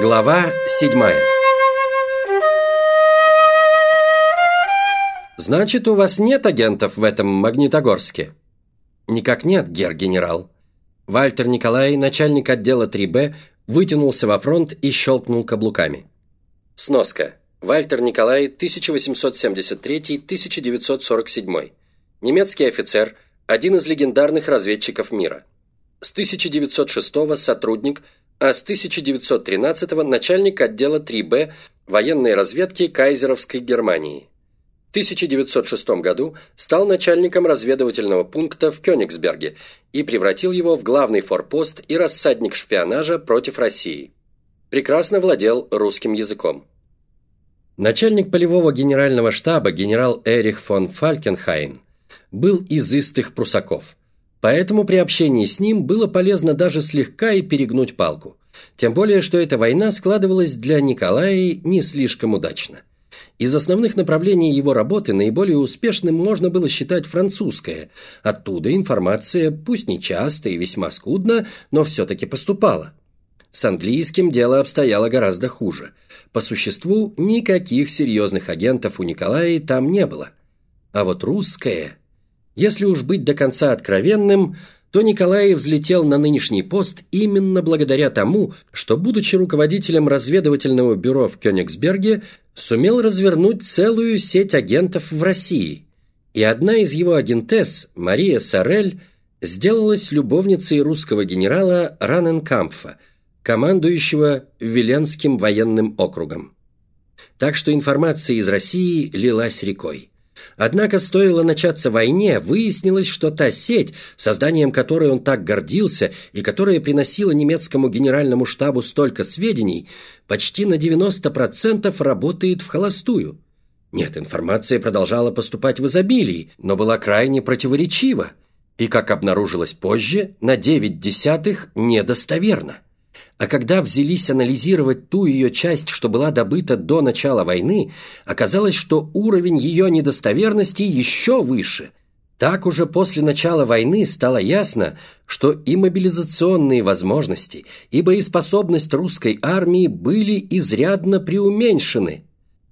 Глава седьмая «Значит, у вас нет агентов в этом Магнитогорске?» «Никак нет, гер-генерал». Вальтер Николай, начальник отдела 3Б, вытянулся во фронт и щелкнул каблуками. Сноска. Вальтер Николай, 1873-1947. Немецкий офицер, один из легендарных разведчиков мира. С 1906 сотрудник, а с 1913 начальник отдела 3Б военной разведки Кайзеровской Германии. В 1906 году стал начальником разведывательного пункта в Кёнигсберге и превратил его в главный форпост и рассадник шпионажа против России. Прекрасно владел русским языком. Начальник полевого генерального штаба генерал Эрих фон Фалькенхайн был из истых прусаков. Поэтому при общении с ним было полезно даже слегка и перегнуть палку. Тем более, что эта война складывалась для Николая не слишком удачно. Из основных направлений его работы наиболее успешным можно было считать французское. Оттуда информация, пусть не часто и весьма скудно, но все-таки поступала. С английским дело обстояло гораздо хуже. По существу, никаких серьезных агентов у Николая там не было. А вот русское... Если уж быть до конца откровенным, то Николай взлетел на нынешний пост именно благодаря тому, что, будучи руководителем разведывательного бюро в Кёнигсберге, сумел развернуть целую сеть агентов в России. И одна из его агентесс, Мария Сорель, сделалась любовницей русского генерала Раненкампфа, командующего Веленским военным округом. Так что информация из России лилась рекой. Однако стоило начаться войне, выяснилось, что та сеть, созданием которой он так гордился и которая приносила немецкому генеральному штабу столько сведений, почти на 90% работает в холостую. Нет, информация продолжала поступать в изобилии, но была крайне противоречива и, как обнаружилось позже, на 9 десятых недостоверна. А когда взялись анализировать ту ее часть, что была добыта до начала войны, оказалось, что уровень ее недостоверности еще выше. Так уже после начала войны стало ясно, что и мобилизационные возможности, и боеспособность русской армии были изрядно преуменьшены.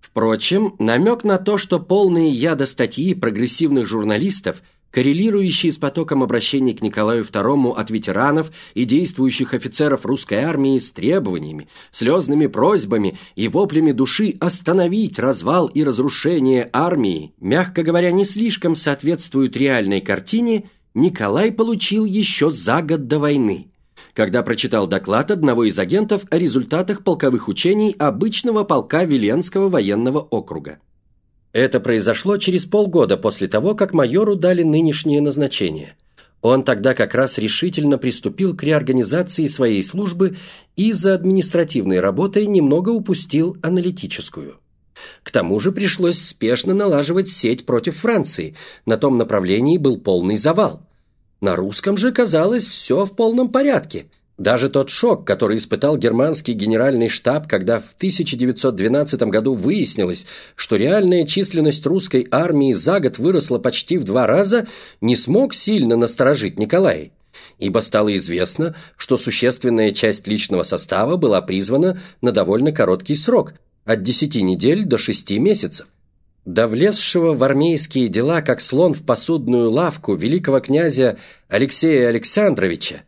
Впрочем, намек на то, что полные яда статьи прогрессивных журналистов – коррелирующие с потоком обращений к Николаю II от ветеранов и действующих офицеров русской армии с требованиями, слезными просьбами и воплями души остановить развал и разрушение армии, мягко говоря, не слишком соответствуют реальной картине, Николай получил еще за год до войны когда прочитал доклад одного из агентов о результатах полковых учений обычного полка Веленского военного округа. Это произошло через полгода после того, как майору дали нынешнее назначение. Он тогда как раз решительно приступил к реорганизации своей службы и за административной работой немного упустил аналитическую. К тому же пришлось спешно налаживать сеть против Франции, на том направлении был полный завал. На русском же казалось все в полном порядке – даже тот шок, который испытал германский генеральный штаб, когда в 1912 году выяснилось, что реальная численность русской армии за год выросла почти в два раза, не смог сильно насторожить Николая. Ибо стало известно, что существенная часть личного состава была призвана на довольно короткий срок – от 10 недель до 6 месяцев. До влезшего в армейские дела, как слон в посудную лавку великого князя Алексея Александровича,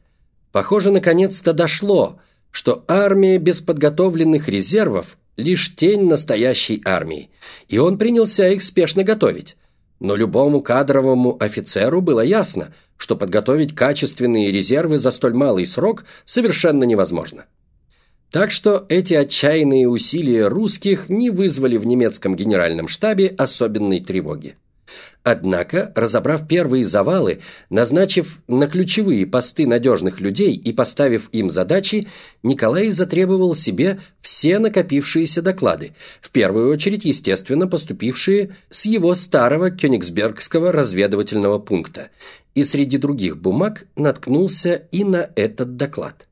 Похоже, наконец-то дошло, что армия без подготовленных резервов – лишь тень настоящей армии, и он принялся их спешно готовить. Но любому кадровому офицеру было ясно, что подготовить качественные резервы за столь малый срок совершенно невозможно. Так что эти отчаянные усилия русских не вызвали в немецком генеральном штабе особенной тревоги. Однако, разобрав первые завалы, назначив на ключевые посты надежных людей и поставив им задачи, Николай затребовал себе все накопившиеся доклады, в первую очередь, естественно, поступившие с его старого Кёнигсбергского разведывательного пункта, и среди других бумаг наткнулся и на этот доклад.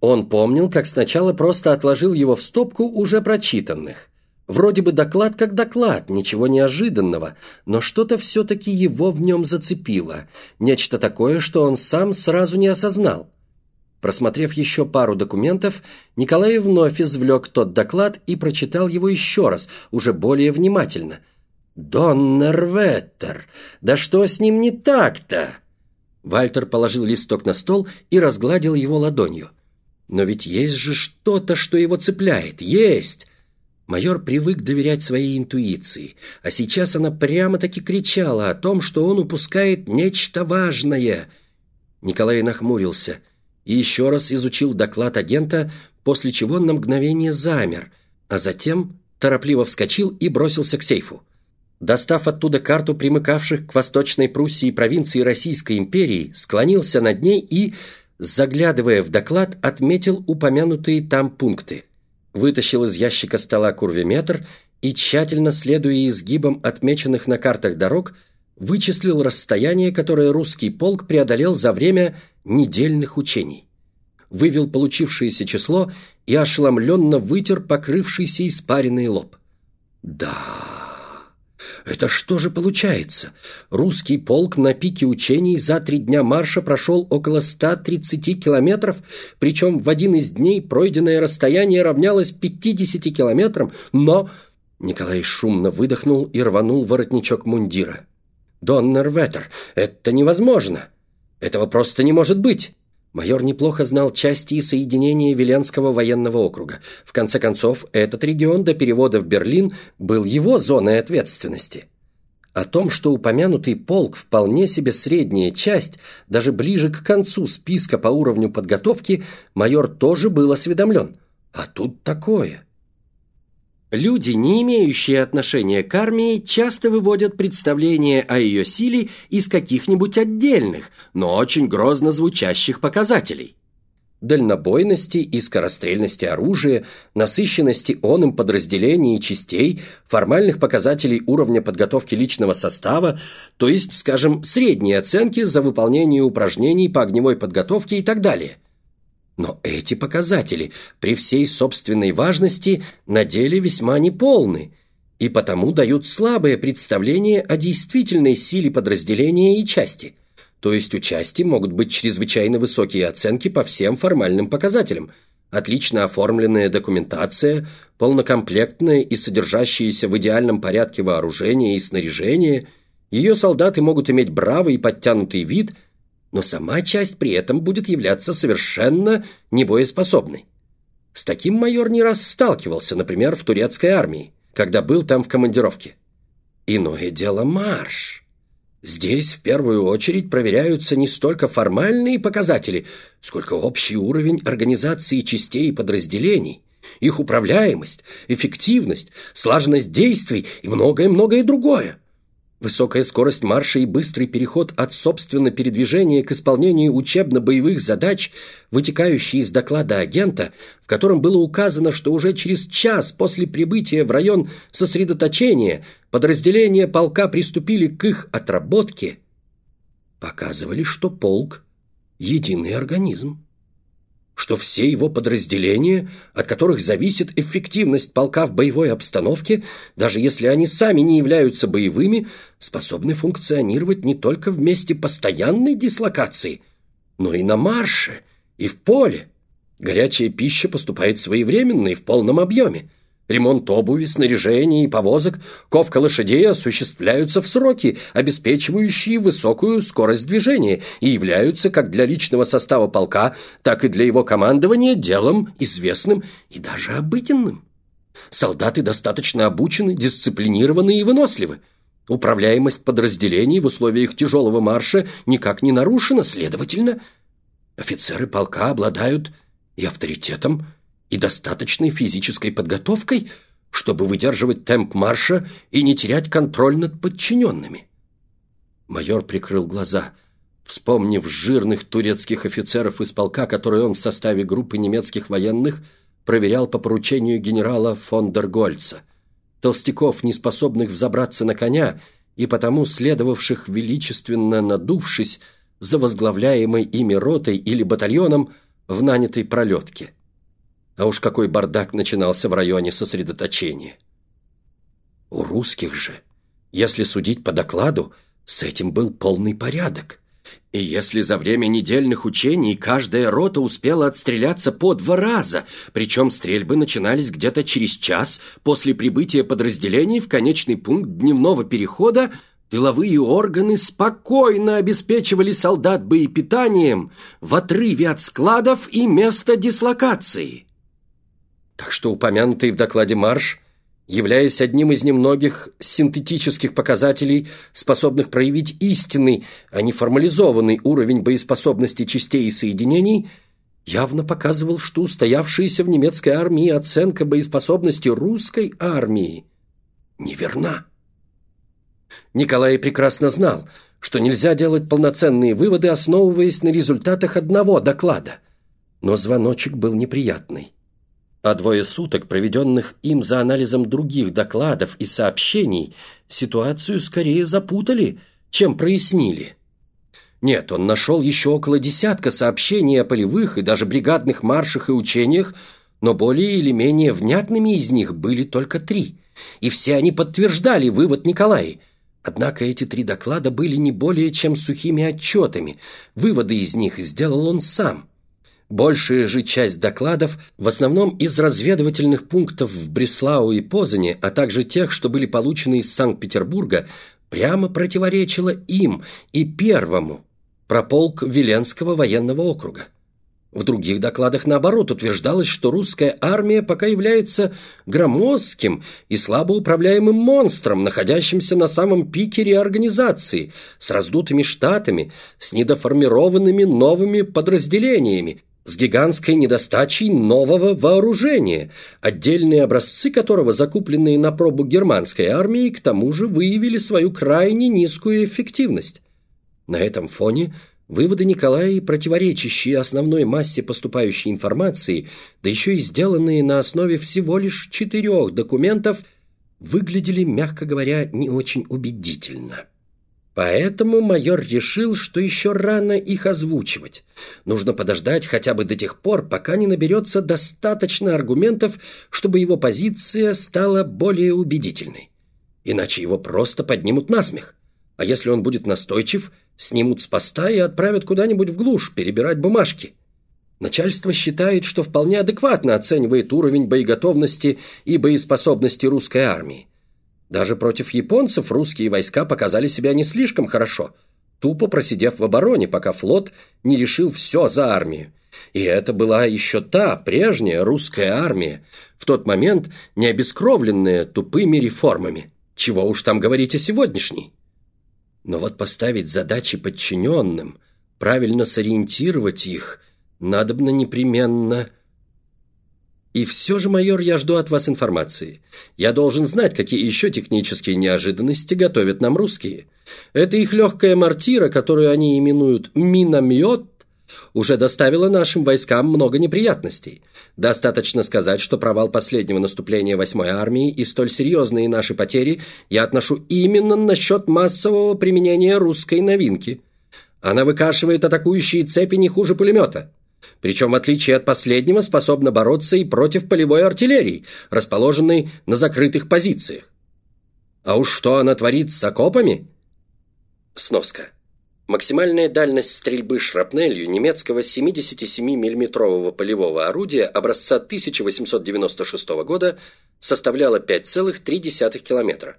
Он помнил, как сначала просто отложил его в стопку уже прочитанных, Вроде бы доклад как доклад, ничего неожиданного, но что-то все-таки его в нем зацепило, нечто такое, что он сам сразу не осознал. Просмотрев еще пару документов, Николай вновь извлек тот доклад и прочитал его еще раз, уже более внимательно. «Доннерветтер! Да что с ним не так-то?» Вальтер положил листок на стол и разгладил его ладонью. «Но ведь есть же что-то, что его цепляет. Есть!» Майор привык доверять своей интуиции, а сейчас она прямо-таки кричала о том, что он упускает нечто важное. Николай нахмурился и еще раз изучил доклад агента, после чего на мгновение замер, а затем торопливо вскочил и бросился к сейфу. Достав оттуда карту примыкавших к Восточной Пруссии провинции Российской империи, склонился над ней и, заглядывая в доклад, отметил упомянутые там пункты – вытащил из ящика стола курвиметр и, тщательно следуя изгибам отмеченных на картах дорог, вычислил расстояние, которое русский полк преодолел за время недельных учений. Вывел получившееся число и ошеломленно вытер покрывшийся испаренный лоб. «Да...» Это что же получается? Русский полк на пике учений за три дня марша прошел около 130 километров, причем в один из дней пройденное расстояние равнялось 50 километрам, но... Николай шумно выдохнул и рванул воротничок мундира. «Доннер Веттер, это невозможно! Этого просто не может быть!» Майор неплохо знал части и соединения Веленского военного округа. В конце концов, этот регион до перевода в Берлин был его зоной ответственности. О том, что упомянутый полк вполне себе средняя часть, даже ближе к концу списка по уровню подготовки, майор тоже был осведомлен. А тут такое. Люди, не имеющие отношения к армии, часто выводят представление о ее силе из каких-нибудь отдельных, но очень грозно звучащих показателей. Дальнобойности и скорострельности оружия, насыщенности он им подразделений и частей, формальных показателей уровня подготовки личного состава, то есть, скажем, средние оценки за выполнение упражнений по огневой подготовке и так далее – но эти показатели при всей собственной важности на деле весьма неполны и потому дают слабое представление о действительной силе подразделения и части. То есть у части могут быть чрезвычайно высокие оценки по всем формальным показателям, отлично оформленная документация, полнокомплектное и содержащееся в идеальном порядке вооружение и снаряжение, ее солдаты могут иметь бравый и подтянутый вид – но сама часть при этом будет являться совершенно небоеспособной. С таким майор не раз сталкивался, например, в турецкой армии, когда был там в командировке. Иное дело марш. Здесь в первую очередь проверяются не столько формальные показатели, сколько общий уровень организации частей и подразделений, их управляемость, эффективность, слаженность действий и многое-многое другое. Высокая скорость марша и быстрый переход от собственного передвижения к исполнению учебно-боевых задач, вытекающие из доклада агента, в котором было указано, что уже через час после прибытия в район сосредоточения подразделения полка приступили к их отработке, показывали, что полк – единый организм что все его подразделения, от которых зависит эффективность полка в боевой обстановке, даже если они сами не являются боевыми, способны функционировать не только в месте постоянной дислокации, но и на марше, и в поле. Горячая пища поступает своевременно и в полном объеме. Ремонт обуви, снаряжения и повозок, ковка лошадей осуществляются в сроки, обеспечивающие высокую скорость движения, и являются как для личного состава полка, так и для его командования делом известным и даже обыденным. Солдаты достаточно обучены, дисциплинированы и выносливы. Управляемость подразделений в условиях тяжелого марша никак не нарушена, следовательно, офицеры полка обладают и авторитетом, и достаточной физической подготовкой, чтобы выдерживать темп марша и не терять контроль над подчиненными. Майор прикрыл глаза, вспомнив жирных турецких офицеров из полка, которые он в составе группы немецких военных проверял по поручению генерала фон дер Гольца. Толстяков, не способных взобраться на коня и потому следовавших величественно надувшись за возглавляемой ими ротой или батальоном в нанятой пролетке. А уж какой бардак начинался в районе сосредоточения. У русских же, если судить по докладу, с этим был полный порядок. И если за время недельных учений каждая рота успела отстреляться по два раза, причем стрельбы начинались где-то через час после прибытия подразделений в конечный пункт дневного перехода, тыловые органы спокойно обеспечивали солдат боепитанием в отрыве от складов и места дислокации. Так что упомянутый в докладе марш являясь одним из немногих синтетических показателей, способных проявить истинный, а не формализованный уровень боеспособности частей и соединений, явно показывал, что устоявшаяся в немецкой армии оценка боеспособности русской армии неверна. Николай прекрасно знал, что нельзя делать полноценные выводы, основываясь на результатах одного доклада. Но звоночек был неприятный а двое суток, проведенных им за анализом других докладов и сообщений, ситуацию скорее запутали, чем прояснили. Нет, он нашел еще около десятка сообщений о полевых и даже бригадных маршах и учениях, но более или менее внятными из них были только три, и все они подтверждали вывод Николая. Однако эти три доклада были не более чем сухими отчетами, выводы из них сделал он сам – Большая же часть докладов, в основном из разведывательных пунктов в Бреслау и Позане, а также тех, что были получены из Санкт-Петербурга, прямо противоречила им и первому, про полк Веленского военного округа. В других докладах, наоборот, утверждалось, что русская армия пока является громоздким и слабо управляемым монстром, находящимся на самом пике реорганизации, с раздутыми штатами, с недоформированными новыми подразделениями, с гигантской недостачей нового вооружения, отдельные образцы которого, закупленные на пробу германской армии, к тому же выявили свою крайне низкую эффективность. На этом фоне выводы Николая, противоречащие основной массе поступающей информации, да еще и сделанные на основе всего лишь четырех документов, выглядели, мягко говоря, не очень убедительно. Поэтому майор решил, что еще рано их озвучивать. Нужно подождать хотя бы до тех пор, пока не наберется достаточно аргументов, чтобы его позиция стала более убедительной. Иначе его просто поднимут на смех. А если он будет настойчив, снимут с поста и отправят куда-нибудь в глушь перебирать бумажки. Начальство считает, что вполне адекватно оценивает уровень боеготовности и боеспособности русской армии. Даже против японцев русские войска показали себя не слишком хорошо, тупо просидев в обороне, пока флот не решил все за армию. И это была еще та прежняя русская армия, в тот момент не обескровленная тупыми реформами. Чего уж там говорить о сегодняшней. Но вот поставить задачи подчиненным, правильно сориентировать их, надобно непременно – и все же, майор, я жду от вас информации. Я должен знать, какие еще технические неожиданности готовят нам русские. Это их легкая мортира, которую они именуют «миномет», уже доставила нашим войскам много неприятностей. Достаточно сказать, что провал последнего наступления 8-й армии и столь серьезные наши потери я отношу именно на счет массового применения русской новинки. Она выкашивает атакующие цепи не хуже пулемета. Причем, в отличие от последнего, способна бороться и против полевой артиллерии, расположенной на закрытых позициях. А уж что она творит с окопами? Сноска. Максимальная дальность стрельбы шрапнелью немецкого 77 миллиметрового полевого орудия образца 1896 года составляла 5,3 километра.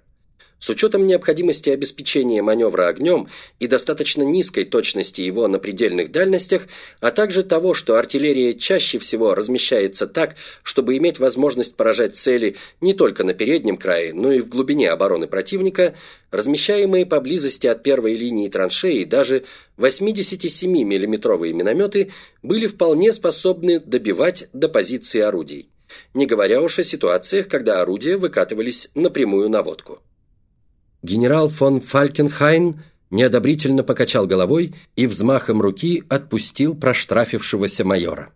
С учетом необходимости обеспечения маневра огнем и достаточно низкой точности его на предельных дальностях, а также того, что артиллерия чаще всего размещается так, чтобы иметь возможность поражать цели не только на переднем крае, но и в глубине обороны противника, размещаемые поблизости от первой линии траншеи даже 87 миллиметровые минометы были вполне способны добивать до позиции орудий, не говоря уж о ситуациях, когда орудия выкатывались на прямую наводку. Генерал фон Фалькенхайн неодобрительно покачал головой и взмахом руки отпустил проштрафившегося майора.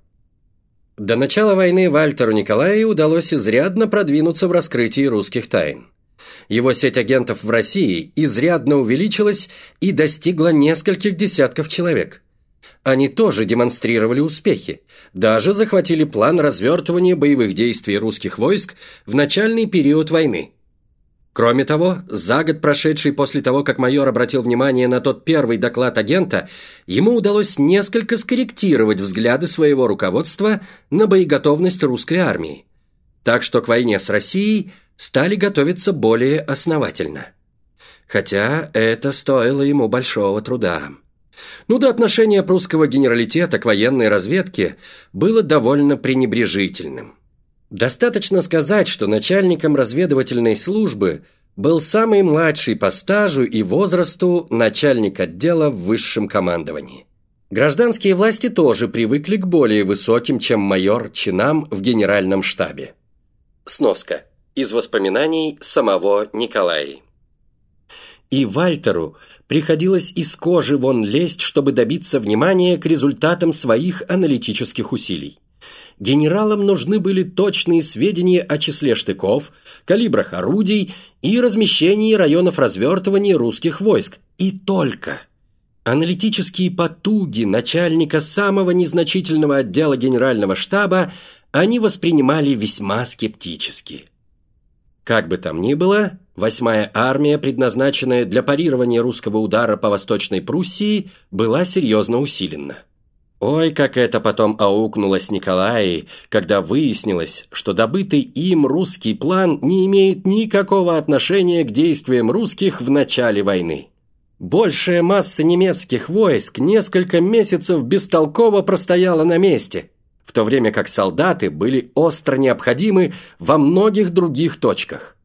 До начала войны Вальтеру Николаю удалось изрядно продвинуться в раскрытии русских тайн. Его сеть агентов в России изрядно увеличилась и достигла нескольких десятков человек. Они тоже демонстрировали успехи, даже захватили план развертывания боевых действий русских войск в начальный период войны – Кроме того, за год, прошедший после того, как майор обратил внимание на тот первый доклад агента, ему удалось несколько скорректировать взгляды своего руководства на боеготовность русской армии. Так что к войне с Россией стали готовиться более основательно. Хотя это стоило ему большого труда. Ну да отношение прусского генералитета к военной разведке было довольно пренебрежительным. Достаточно сказать, что начальником разведывательной службы был самый младший по стажу и возрасту начальник отдела в высшем командовании. Гражданские власти тоже привыкли к более высоким, чем майор, чинам в генеральном штабе. Сноска. Из воспоминаний самого Николая. И Вальтеру приходилось из кожи вон лезть, чтобы добиться внимания к результатам своих аналитических усилий. Генералам нужны были точные сведения о числе штыков, калибрах орудий и размещении районов развертывания русских войск. И только. Аналитические потуги начальника самого незначительного отдела генерального штаба они воспринимали весьма скептически. Как бы там ни было, восьмая армия, предназначенная для парирования русского удара по Восточной Пруссии, была серьезно усилена. Ой, как это потом аукнулось Николае, когда выяснилось, что добытый им русский план не имеет никакого отношения к действиям русских в начале войны. Большая масса немецких войск несколько месяцев бестолково простояла на месте, в то время как солдаты были остро необходимы во многих других точках.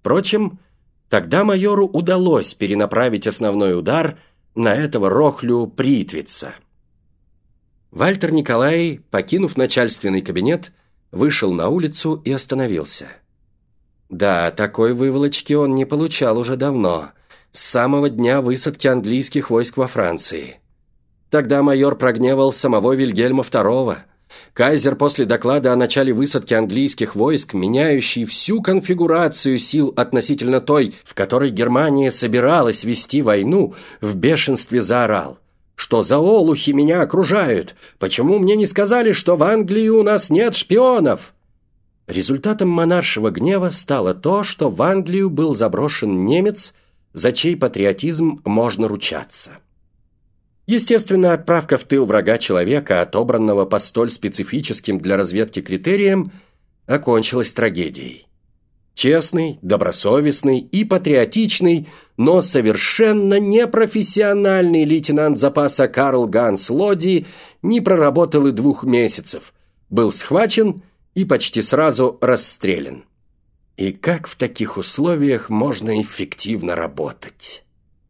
Впрочем, тогда майору удалось перенаправить основной удар на этого Рохлю Притвица – Вальтер Николай, покинув начальственный кабинет, вышел на улицу и остановился. Да, такой выволочки он не получал уже давно, с самого дня высадки английских войск во Франции. Тогда майор прогневал самого Вильгельма II. Кайзер после доклада о начале высадки английских войск, меняющий всю конфигурацию сил относительно той, в которой Германия собиралась вести войну, в бешенстве заорал – что за олухи меня окружают? Почему мне не сказали, что в Англии у нас нет шпионов?» Результатом монаршего гнева стало то, что в Англию был заброшен немец, за чей патриотизм можно ручаться. Естественно, отправка в тыл врага человека, отобранного по столь специфическим для разведки критериям, окончилась трагедией. Честный, добросовестный и патриотичный, но совершенно непрофессиональный лейтенант запаса Карл Ганс Лоди не проработал и двух месяцев, был схвачен и почти сразу расстрелян. И как в таких условиях можно эффективно работать?